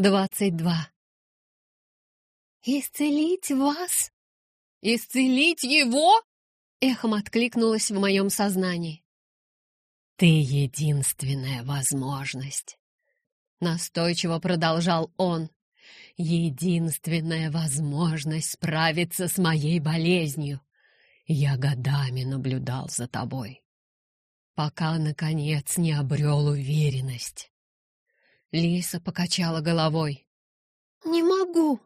двадцать два. «Исцелить вас? Исцелить его?» Эхом откликнулось в моем сознании. «Ты единственная возможность», — настойчиво продолжал он. «Единственная возможность справиться с моей болезнью. Я годами наблюдал за тобой, пока, наконец, не обрел уверенность». Лиса покачала головой. «Не могу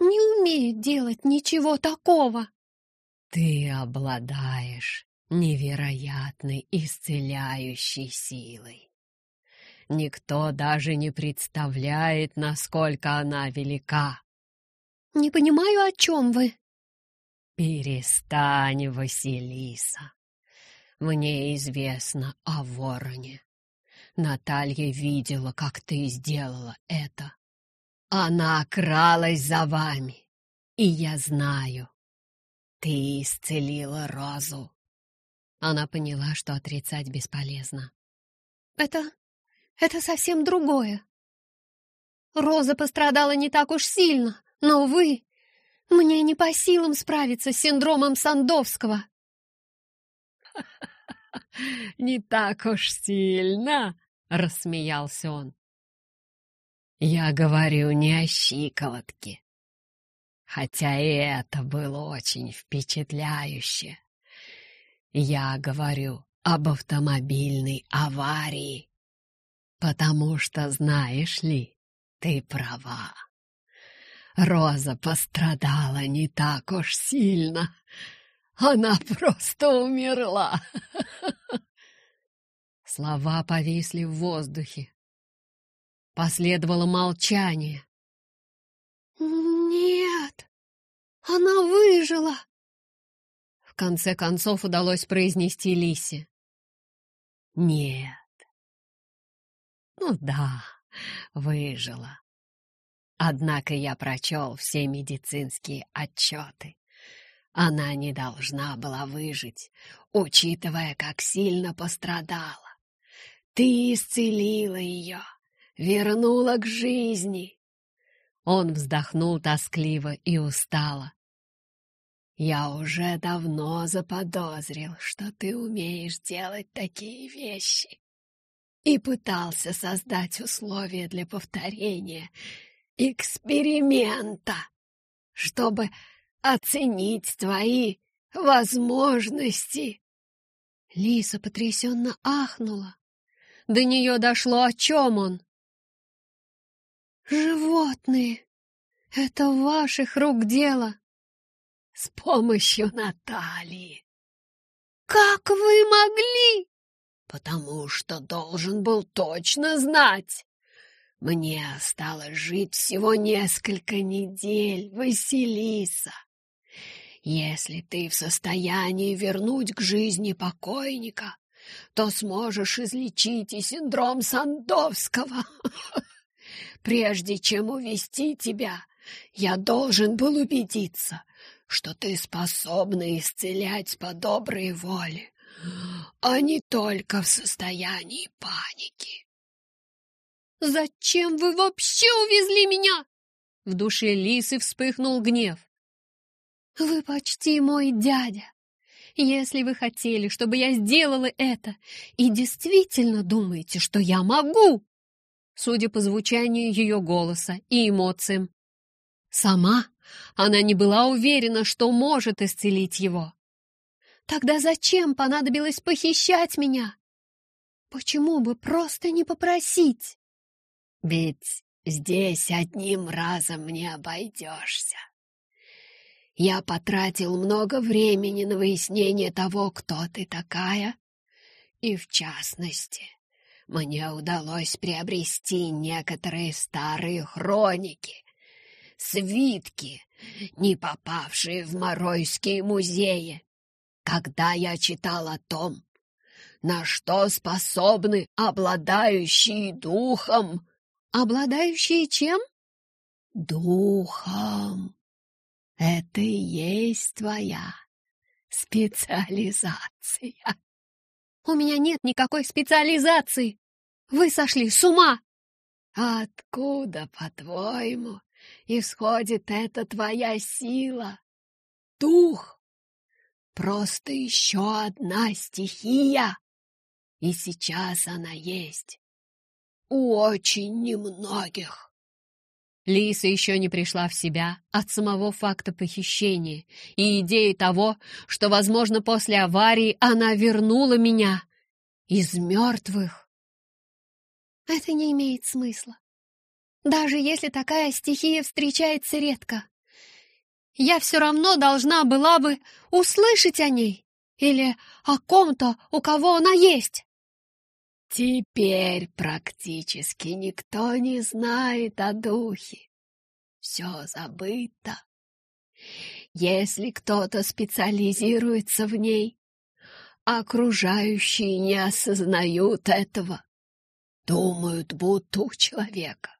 не умеет делать ничего такого. Ты обладаешь невероятной исцеляющей силой. Никто даже не представляет, насколько она велика. Не понимаю, о чем вы. Перестань, Василиса. Мне известно о вороне. Наталья видела, как ты сделала это. Она кралась за вами, и я знаю, ты исцелила Розу. Она поняла, что отрицать бесполезно. Это... это совсем другое. Роза пострадала не так уж сильно, но вы... Мне не по силам справиться с синдромом Сандовского. «Не так уж сильно!» — рассмеялся он. Я говорю не о щиколотке. Хотя и это было очень впечатляюще. Я говорю об автомобильной аварии. Потому что, знаешь ли, ты права. Роза пострадала не так уж сильно. Она просто умерла. Слова повисли в воздухе. Последовало молчание. «Нет, она выжила!» В конце концов удалось произнести Лисе. «Нет». «Ну да, выжила. Однако я прочел все медицинские отчеты. Она не должна была выжить, учитывая, как сильно пострадала. Ты исцелила ее, вернула к жизни. Он вздохнул тоскливо и устало. «Я уже давно заподозрил, что ты умеешь делать такие вещи, и пытался создать условия для повторения эксперимента, чтобы оценить твои возможности». Лиса потрясенно ахнула. До нее дошло, о чем он. «Животные! Это ваших рук дело!» «С помощью Натальи!» «Как вы могли?» «Потому что должен был точно знать!» «Мне осталось жить всего несколько недель, Василиса!» «Если ты в состоянии вернуть к жизни покойника, то сможешь излечить и синдром Сандовского!» Прежде чем увести тебя, я должен был убедиться, что ты способна исцелять по доброй воле, а не только в состоянии паники. «Зачем вы вообще увезли меня?» В душе Лисы вспыхнул гнев. «Вы почти мой дядя. Если вы хотели, чтобы я сделала это, и действительно думаете, что я могу, судя по звучанию ее голоса и эмоциям. Сама она не была уверена, что может исцелить его. Тогда зачем понадобилось похищать меня? Почему бы просто не попросить? Ведь здесь одним разом не обойдешься. Я потратил много времени на выяснение того, кто ты такая, и, в частности, мне удалось приобрести некоторые старые хроники, свитки, не попавшие в Моройские музеи. Когда я читал о том, на что способны обладающие духом... Обладающие чем? Духом. Это и есть твоя специализация. У меня нет никакой специализации. Вы сошли с ума. откуда, по-твоему, исходит эта твоя сила? Дух! Просто еще одна стихия, и сейчас она есть у очень немногих. Лиса еще не пришла в себя от самого факта похищения и идеи того, что, возможно, после аварии она вернула меня из мертвых. Это не имеет смысла. Даже если такая стихия встречается редко, я все равно должна была бы услышать о ней или о ком-то, у кого она есть. Теперь практически никто не знает о духе. Все забыто. Если кто-то специализируется в ней, окружающие не осознают этого. Думают, будто у человека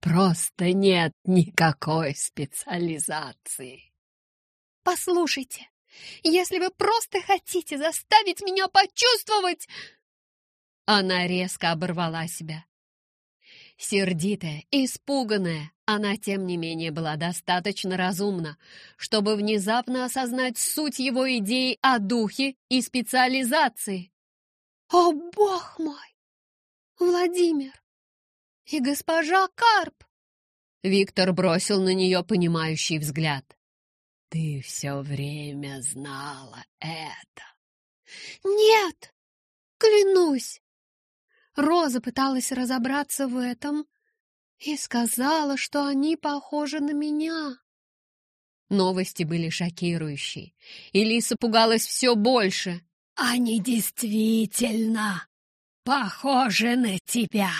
просто нет никакой специализации. Послушайте, если вы просто хотите заставить меня почувствовать... Она резко оборвала себя. Сердитая, испуганная, она, тем не менее, была достаточно разумна, чтобы внезапно осознать суть его идеи о духе и специализации. «О, бог мой! Владимир! И госпожа Карп!» Виктор бросил на нее понимающий взгляд. «Ты все время знала это!» «Нет! Клянусь! Роза пыталась разобраться в этом и сказала, что они похожи на меня. Новости были шокирующие, и Лиса пугалась все больше. «Они действительно похожи на тебя!»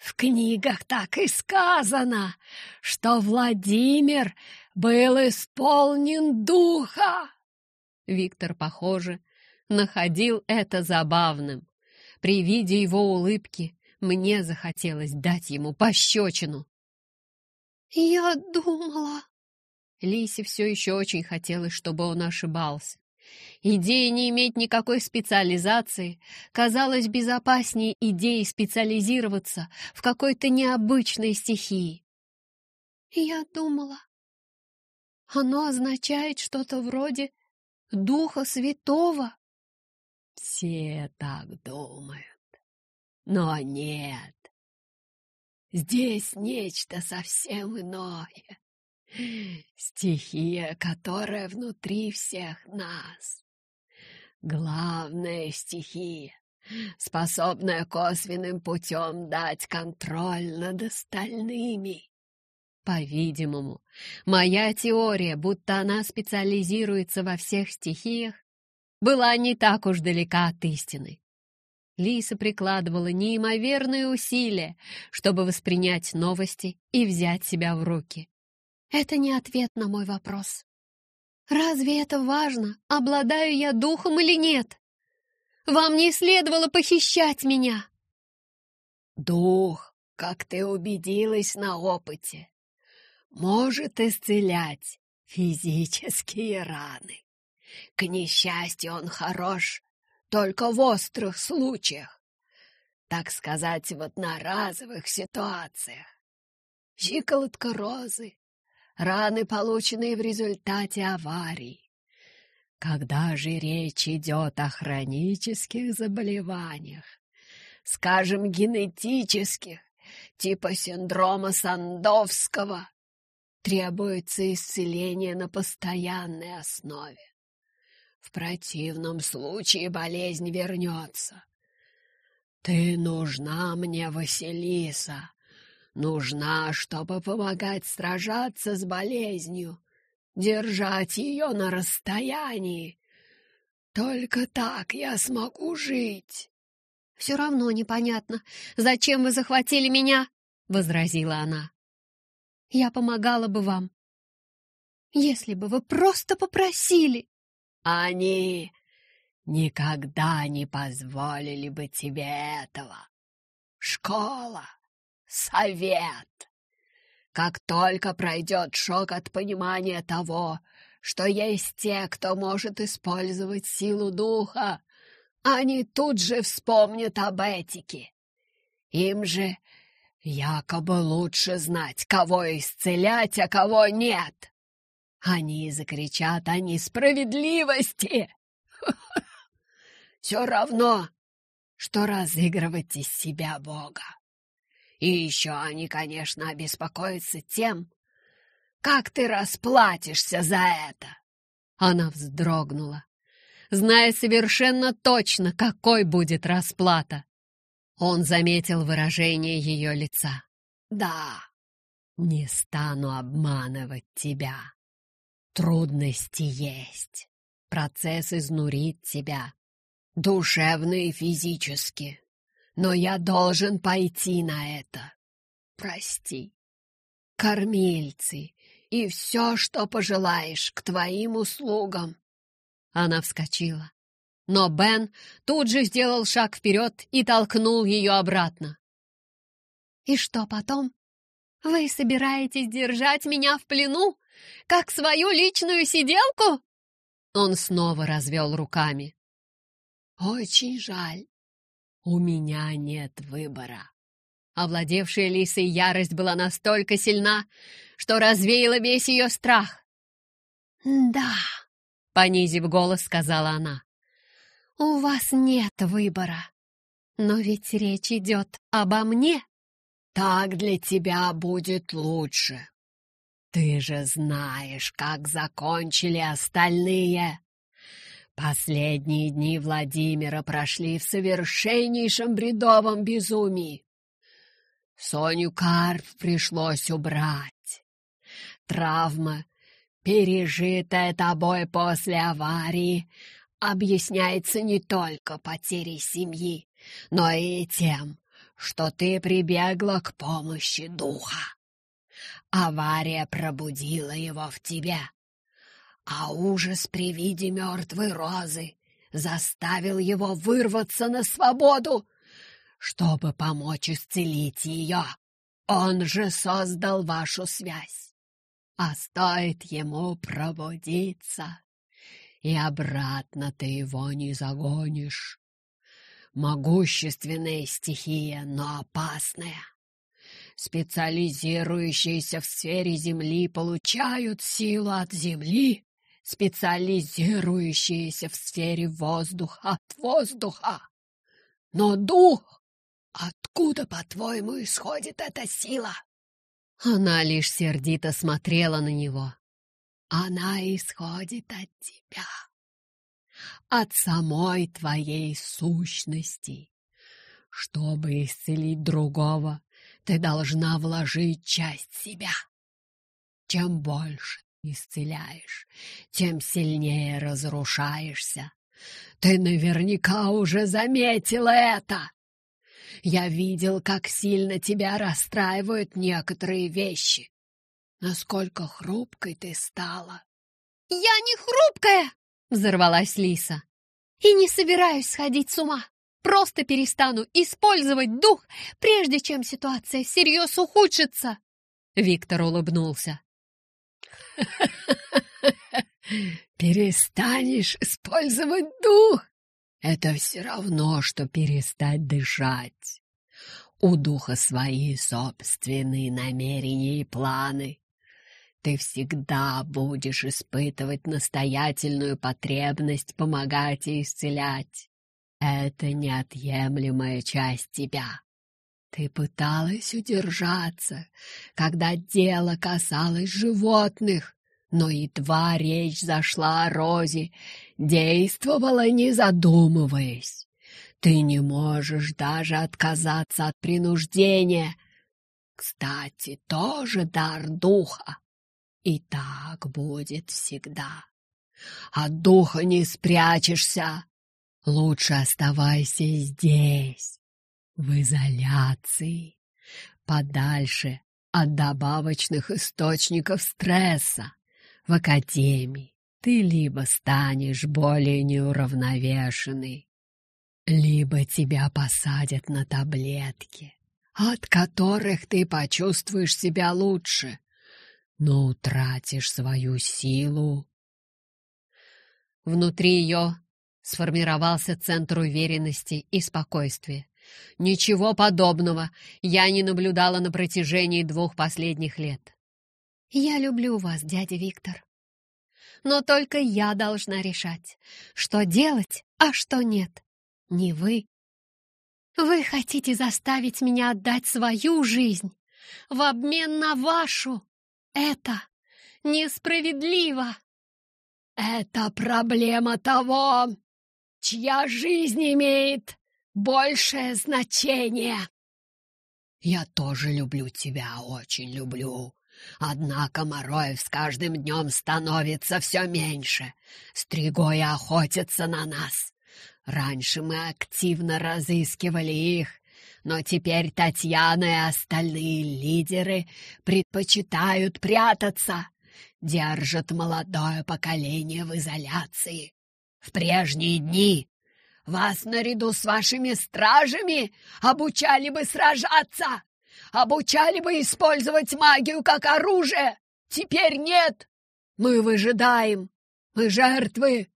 В книгах так и сказано, что Владимир был исполнен духа. Виктор, похоже, находил это забавным. При виде его улыбки мне захотелось дать ему пощечину. «Я думала...» Лисе все еще очень хотелось, чтобы он ошибался. Идея не иметь никакой специализации казалась безопаснее идеи специализироваться в какой-то необычной стихии. «Я думала, оно означает что-то вроде Духа Святого». Все так думают. Но нет. Здесь нечто совсем иное. Стихия, которая внутри всех нас. Главная стихия, способная косвенным путем дать контроль над остальными. По-видимому, моя теория, будто она специализируется во всех стихиях, была не так уж далека от истины. Лиса прикладывала неимоверные усилия, чтобы воспринять новости и взять себя в руки. Это не ответ на мой вопрос. Разве это важно, обладаю я духом или нет? Вам не следовало похищать меня. Дух, как ты убедилась на опыте, может исцелять физические раны. К несчастью, он хорош только в острых случаях, так сказать, в одноразовых ситуациях. Щиколотка розы, раны, полученные в результате аварий. Когда же речь идет о хронических заболеваниях, скажем, генетических, типа синдрома Сандовского, требуется исцеление на постоянной основе. В противном случае болезнь вернется. Ты нужна мне, Василиса. Нужна, чтобы помогать сражаться с болезнью, держать ее на расстоянии. Только так я смогу жить. — Все равно непонятно, зачем вы захватили меня, — возразила она. — Я помогала бы вам, если бы вы просто попросили. Они никогда не позволили бы тебе этого. Школа, совет. Как только пройдет шок от понимания того, что есть те, кто может использовать силу духа, они тут же вспомнят об этике. Им же Якобы лучше знать, кого исцелять, а кого нет. Они закричат о несправедливости. Все равно, что разыгрывать из себя Бога. И еще они, конечно, обеспокоятся тем, как ты расплатишься за это. Она вздрогнула, зная совершенно точно, какой будет расплата. Он заметил выражение ее лица. «Да, не стану обманывать тебя. Трудности есть. Процесс изнурит тебя, душевно и физически. Но я должен пойти на это. Прости. Кормильцы и все, что пожелаешь, к твоим услугам. Она вскочила. Но Бен тут же сделал шаг вперед и толкнул ее обратно. «И что потом? Вы собираетесь держать меня в плену, как свою личную сиделку?» Он снова развел руками. «Очень жаль. У меня нет выбора». Овладевшая Лисой ярость была настолько сильна, что развеяла весь ее страх. «Да», — понизив голос, сказала она, — «у вас нет выбора. Но ведь речь идет обо мне. Так для тебя будет лучше. Ты же знаешь, как закончили остальные. Последние дни Владимира прошли в совершеннейшем бредовом безумии. Соню Карп пришлось убрать. Травма, пережитая тобой после аварии, объясняется не только потерей семьи, но и тем, что ты прибегла к помощи духа. Авария пробудила его в тебе, а ужас при виде мертвой розы заставил его вырваться на свободу чтобы помочь исцелить ее. Он же создал вашу связь. А стоит ему пробудиться, и обратно ты его не загонишь. Могущественная стихия, но опасная. Специализирующиеся в сфере Земли получают силу от Земли, специализирующиеся в сфере воздуха от воздуха. Но дух Откуда, по-твоему, исходит эта сила? Она лишь сердито смотрела на него. Она исходит от тебя, от самой твоей сущности. Чтобы исцелить другого, ты должна вложить часть себя. Чем больше исцеляешь, тем сильнее разрушаешься. Ты наверняка уже заметила это. Я видел, как сильно тебя расстраивают некоторые вещи. Насколько хрупкой ты стала. Я не хрупкая, взорвалась Лиса. И не собираюсь сходить с ума. Просто перестану использовать дух, прежде чем ситуация всерьез ухудшится. Виктор улыбнулся. Перестанешь использовать дух? Это все равно, что перестать дышать. У духа свои собственные намерения и планы. Ты всегда будешь испытывать настоятельную потребность помогать и исцелять. Это неотъемлемая часть тебя. Ты пыталась удержаться, когда дело касалось животных, но едва речь зашла о Розе, действовала, не задумываясь. Ты не можешь даже отказаться от принуждения. Кстати, тоже дар духа. И так будет всегда. От духа не спрячешься. Лучше оставайся здесь, в изоляции, подальше от добавочных источников стресса в академии ты либо станешь более неуравновешенный, либо тебя посадят на таблетки, от которых ты почувствуешь себя лучше, но утратишь свою силу. Внутри ее сформировался центр уверенности и спокойствия, Ничего подобного я не наблюдала на протяжении двух последних лет. Я люблю вас, дядя Виктор. Но только я должна решать, что делать, а что нет. Не вы. Вы хотите заставить меня отдать свою жизнь в обмен на вашу. Это несправедливо. Это проблема того, чья жизнь имеет большее значение. Я тоже люблю тебя, очень люблю. Однако Мороев с каждым днем становится все меньше. Стригои охотятся на нас. Раньше мы активно разыскивали их, но теперь Татьяна и остальные лидеры предпочитают прятаться, держат молодое поколение в изоляции. В прежние дни вас наряду с вашими стражами обучали бы сражаться, обучали бы использовать магию как оружие. Теперь нет. Мы выжидаем, мы жертвы.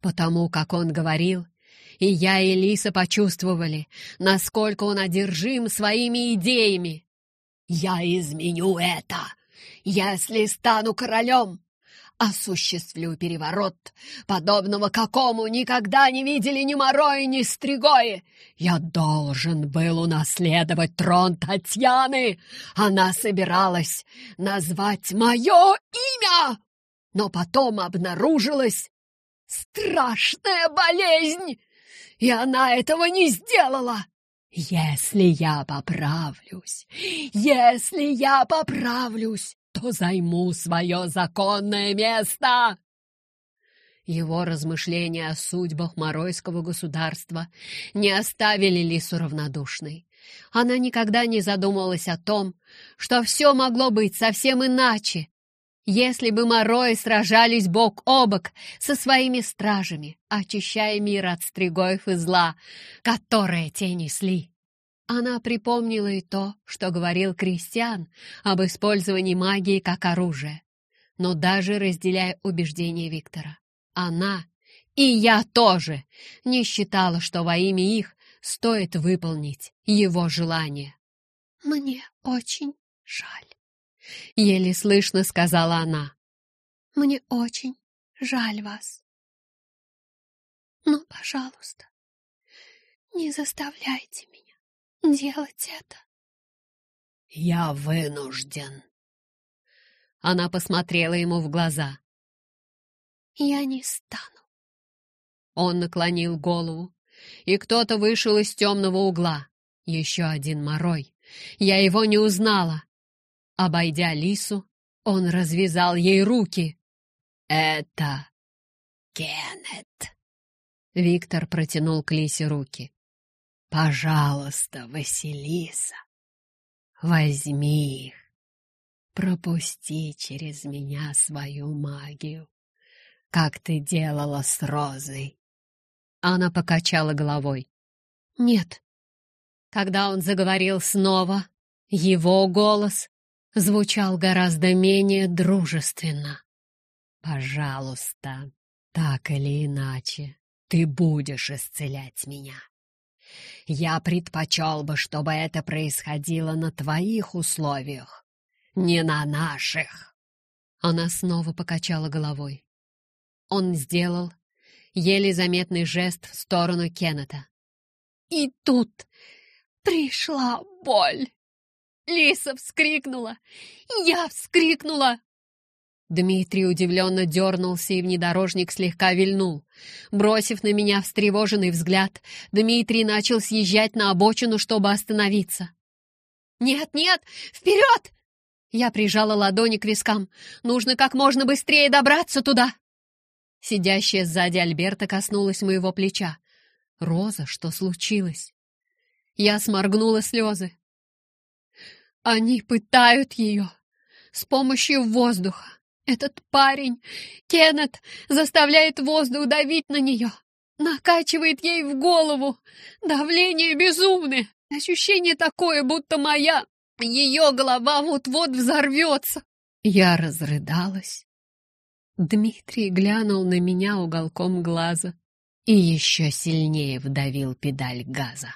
Потому как он говорил, и я и Лиса почувствовали, насколько он одержим своими идеями. «Я изменю это, если стану королем!» Осуществлю переворот, подобного какому никогда не видели ни Морои, ни Стригои. Я должен был унаследовать трон Татьяны. Она собиралась назвать мое имя, но потом обнаружилась страшная болезнь, и она этого не сделала. Если я поправлюсь, если я поправлюсь, то займу свое законное место!» Его размышления о судьбах Моройского государства не оставили Лису равнодушной. Она никогда не задумывалась о том, что все могло быть совсем иначе, если бы Морои сражались бок о бок со своими стражами, очищая мир от стригоев и зла, которое те несли. Она припомнила и то, что говорил Кристиан об использовании магии как оружия. Но даже разделяя убеждения Виктора, она и я тоже не считала, что во имя их стоит выполнить его желание. «Мне очень жаль», — еле слышно сказала она. «Мне очень жаль вас. Но, пожалуйста, не заставляйте меня делать это. Я вынужден. Она посмотрела ему в глаза. Я не стану. Он наклонил голову, и кто-то вышел из темного угла. Еще один морой. Я его не узнала. Обойдя Лису, он развязал ей руки. «Это Кеннет!» Виктор протянул к Лисе руки. Пожалуйста, Василиса, возьми их. Пропусти через меня свою магию, как ты делала с Розой. Она покачала головой. Нет. Когда он заговорил снова, его голос звучал гораздо менее дружественно. «Пожалуйста, так или иначе, ты будешь исцелять меня. Я предпочел бы, чтобы это происходило на твоих условиях, не на наших. Она снова покачала головой. Он сделал еле заметный жест в сторону Кеннета. И тут пришла боль. Лиса вскрикнула. Я вскрикнула. Дмитрий удивленно дернулся, и внедорожник слегка вильнул. Бросив на меня встревоженный взгляд, Дмитрий начал съезжать на обочину, чтобы остановиться. «Нет, нет, вперед!» Я прижала ладони к вискам. «Нужно как можно быстрее добраться туда!» Сидящая сзади Альберта коснулась моего плеча. «Роза, что случилось?» Я сморгнула слезы. «Они пытают ее с помощью воздуха. Этот парень, Кеннет, заставляет воздух давить на нее, накачивает ей в голову. Давление безумное. Ощущение такое, будто моя, ее голова вот-вот взорвется. Я разрыдалась. Дмитрий глянул на меня уголком глаза и еще сильнее вдавил педаль газа.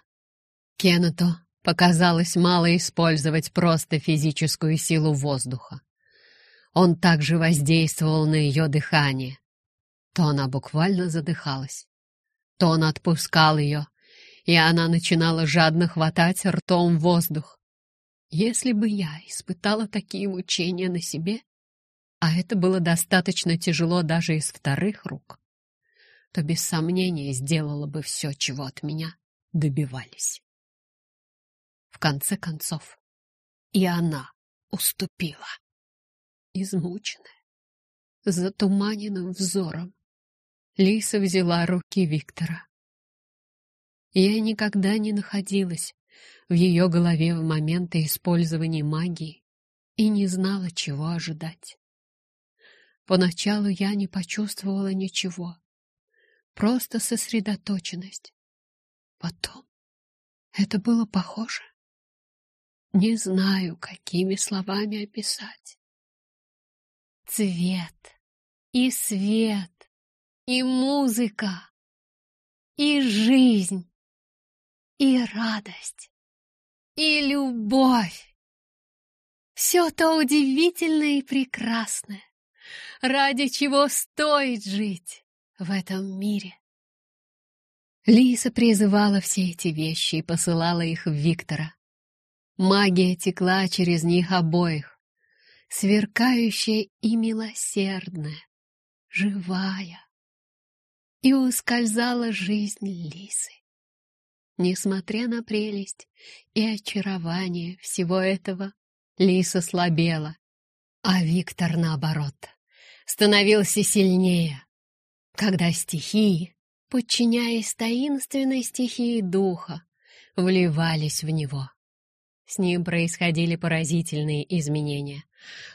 Кеннету показалось мало использовать просто физическую силу воздуха. Он также воздействовал на ее дыхание. То она буквально задыхалась, то он отпускал ее, и она начинала жадно хватать ртом воздух. Если бы я испытала такие мучения на себе, а это было достаточно тяжело даже из вторых рук, то без сомнения сделала бы все, чего от меня добивались. В конце концов, и она уступила. Измученная, затуманенным взором, Лиса взяла руки Виктора. Я никогда не находилась в ее голове в моменты использования магии и не знала, чего ожидать. Поначалу я не почувствовала ничего, просто сосредоточенность. Потом это было похоже. Не знаю, какими словами описать. Цвет и свет и музыка и жизнь и радость и любовь. Все то удивительное и прекрасное, ради чего стоит жить в этом мире. Лиса призывала все эти вещи и посылала их в Виктора. Магия текла через них обоих, сверкающая и милосердная, живая. И ускользала жизнь Лисы. Несмотря на прелесть и очарование всего этого, Лиса слабела, а Виктор, наоборот, становился сильнее, когда стихии, подчиняясь таинственной стихии духа, вливались в него. С ним происходили поразительные изменения.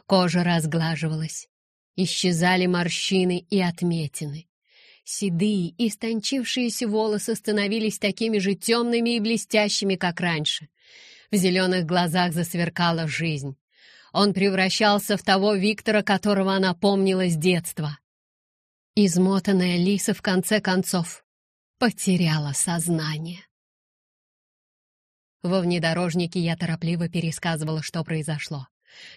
Кожа разглаживалась, исчезали морщины и отметины. Седые, истончившиеся волосы становились такими же темными и блестящими, как раньше. В зеленых глазах засверкала жизнь. Он превращался в того Виктора, которого она помнила с детства. Измотанная Лиса в конце концов потеряла сознание. Во внедорожнике я торопливо пересказывала, что произошло.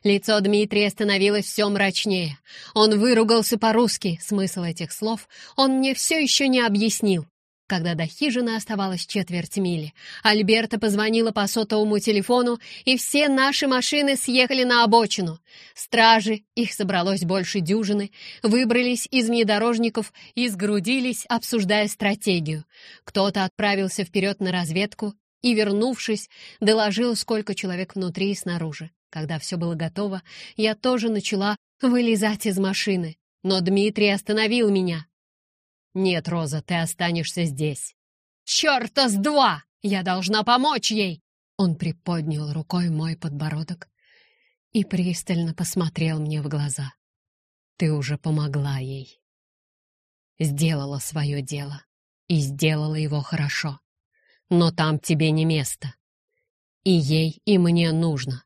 Лицо Дмитрия становилось все мрачнее. Он выругался по-русски. Смысл этих слов он мне все еще не объяснил. Когда до хижины оставалось четверть мили, Альберта позвонила по сотовому телефону, и все наши машины съехали на обочину. Стражи, их собралось больше дюжины, выбрались из внедорожников и сгрудились, обсуждая стратегию. Кто-то отправился вперед на разведку и, вернувшись, доложил, сколько человек внутри и снаружи. Когда все было готово, я тоже начала вылезать из машины, но Дмитрий остановил меня. «Нет, Роза, ты останешься здесь». «Черта с два! Я должна помочь ей!» Он приподнял рукой мой подбородок и пристально посмотрел мне в глаза. «Ты уже помогла ей. Сделала свое дело и сделала его хорошо. Но там тебе не место. И ей, и мне нужно,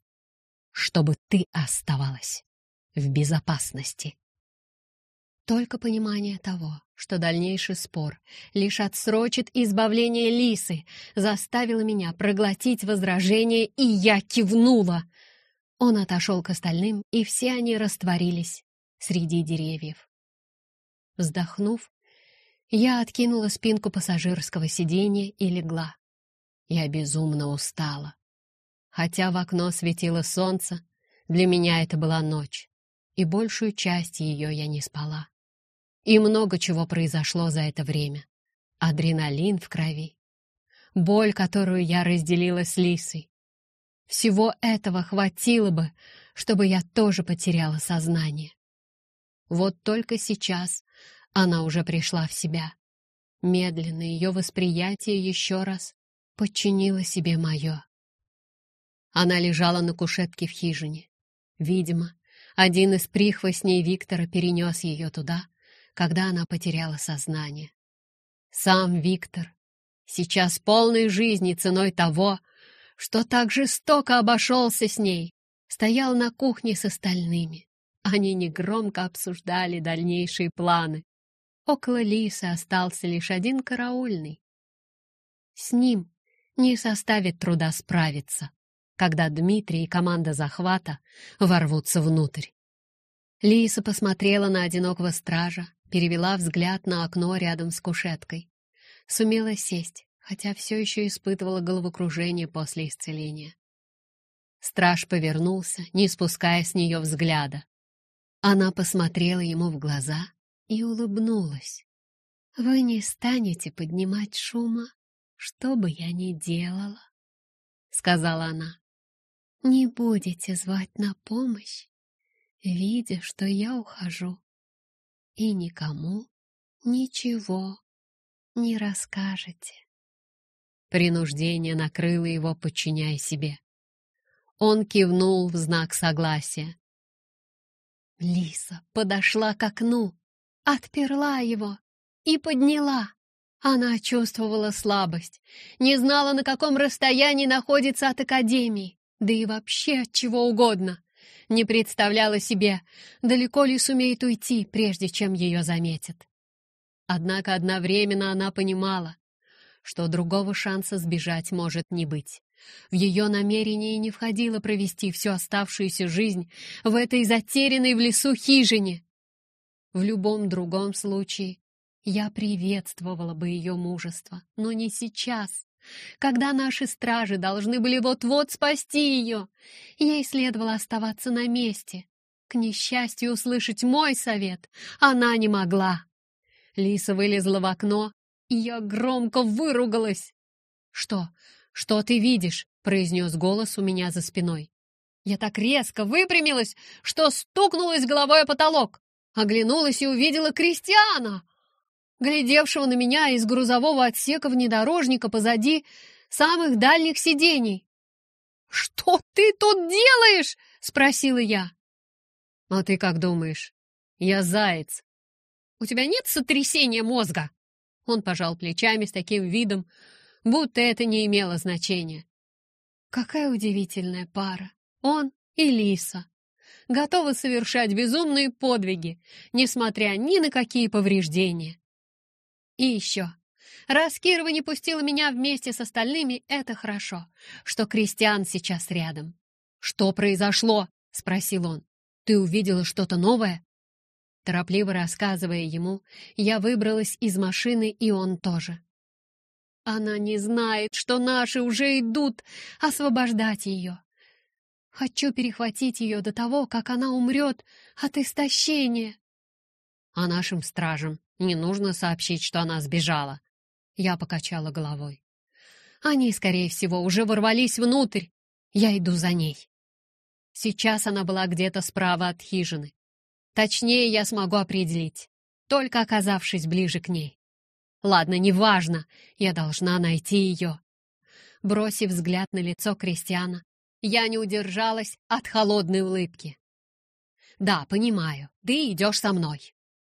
чтобы ты оставалась в безопасности. Только понимание того, что дальнейший спор лишь отсрочит избавление Лисы, заставило меня проглотить возражение, и я кивнула. Он отошел к остальным, и все они растворились среди деревьев. Вздохнув, я откинула спинку пассажирского сиденья и легла. Я безумно устала. Хотя в окно светило солнце, для меня это была ночь, и большую часть ее я не спала. И много чего произошло за это время. Адреналин в крови, боль, которую я разделила с Лисой. Всего этого хватило бы, чтобы я тоже потеряла сознание. Вот только сейчас она уже пришла в себя. Медленно ее восприятие еще раз подчинило себе мое. Она лежала на кушетке в хижине. Видимо, один из прихвостней Виктора перенес ее туда, когда она потеряла сознание. Сам Виктор, сейчас полной жизни ценой того, что так жестоко обошелся с ней, стоял на кухне с остальными. Они негромко обсуждали дальнейшие планы. Около Лисы остался лишь один караульный. С ним не составит труда справиться, когда Дмитрий и команда захвата ворвутся внутрь. Лиса посмотрела на одинокого стража, перевела взгляд на окно рядом с кушеткой. Сумела сесть, хотя все еще испытывала головокружение после исцеления. Страж повернулся, не спуская с нее взгляда. Она посмотрела ему в глаза и улыбнулась. «Вы не станете поднимать шума, что бы я ни делала», — сказала она. «Не будете звать на помощь, видя, что я ухожу, и никому ничего не расскажете». Принуждение накрыло его, подчиняя себе. Он кивнул в знак согласия. Лиса подошла к окну, отперла его и подняла. Она чувствовала слабость, не знала, на каком расстоянии находится от Академии, да и вообще от чего угодно. Не представляла себе, далеко ли сумеет уйти, прежде чем ее заметят. Однако одновременно она понимала, что другого шанса сбежать может не быть. В ее намерении не входило провести всю оставшуюся жизнь в этой затерянной в лесу хижине. В любом другом случае я приветствовала бы ее мужество, но не сейчас, когда наши стражи должны были вот-вот спасти ее. Ей следовало оставаться на месте. К несчастью, услышать мой совет она не могла. Лиса вылезла в окно, и я громко выругалась. «Что? Что ты видишь?» — произнес голос у меня за спиной. Я так резко выпрямилась, что стукнулась головой о потолок. Оглянулась и увидела Кристиана, глядевшего на меня из грузового отсека внедорожника позади самых дальних сидений. «Что ты тут делаешь?» — спросила я. «А ты как думаешь? Я заяц. У тебя нет сотрясения мозга?» Он пожал плечами с таким видом, будто это не имело значения. Какая удивительная пара! Он и Лиса. Готовы совершать безумные подвиги, несмотря ни на какие повреждения. И еще. Раз Кирова не пустила меня вместе с остальными, это хорошо, что Кристиан сейчас рядом. «Что произошло?» — спросил он. «Ты увидела что-то новое?» Торопливо рассказывая ему, я выбралась из машины, и он тоже. Она не знает, что наши уже идут освобождать ее. Хочу перехватить ее до того, как она умрет от истощения. А нашим стражам не нужно сообщить, что она сбежала. Я покачала головой. Они, скорее всего, уже ворвались внутрь. Я иду за ней. Сейчас она была где-то справа от хижины. Точнее, я смогу определить, только оказавшись ближе к ней. Ладно, неважно, я должна найти ее. Бросив взгляд на лицо Кристиана, я не удержалась от холодной улыбки. «Да, понимаю, ты идешь со мной.